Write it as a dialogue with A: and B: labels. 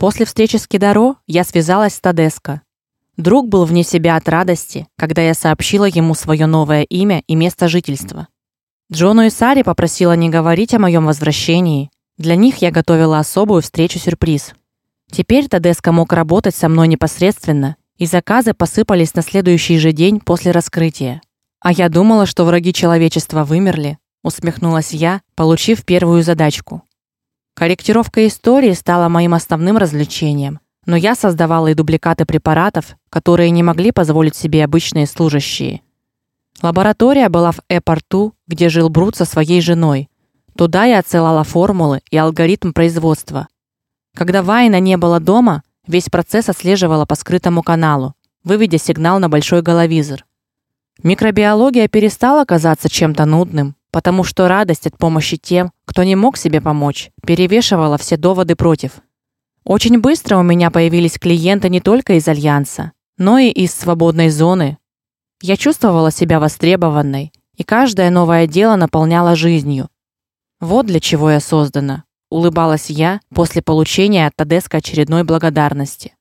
A: После встречи с Кидаро я связалась с Тадеско. Друг был вне себя от радости, когда я сообщила ему свое новое имя и место жительства. Джону и Саре попросила не говорить о моем возвращении. Для них я готовила особую встречу-сюрприз. Теперь Тадеско мог работать со мной непосредственно, и заказы посыпались на следующий же день после раскрытия. А я думала, что враги человечества вымерли, усмехнулась я, получив первую задачку. Корректировка истории стала моим основным развлечением, но я создавала и дубликаты препаратов, которые не могли позволить себе обычные служащие. Лаборатория была в Э-порту, где жил Брут со своей женой. Туда я отсылала формулы и алгоритм производства. Когда Вайна не было дома, весь процесс отслеживала по скрытому каналу, выведя сигнал на большой головизор. Микробиология перестала казаться чем-то нудным, потому что радость от помощи тем, кто не мог себе помочь, перевешивала все доводы против. Очень быстро у меня появились клиенты не только из альянса, но и из свободной зоны. Я чувствовала себя востребованной, и каждое новое дело наполняло жизнью. Вот для чего я создана, улыбалась я после получения от Тадеска очередной благодарности.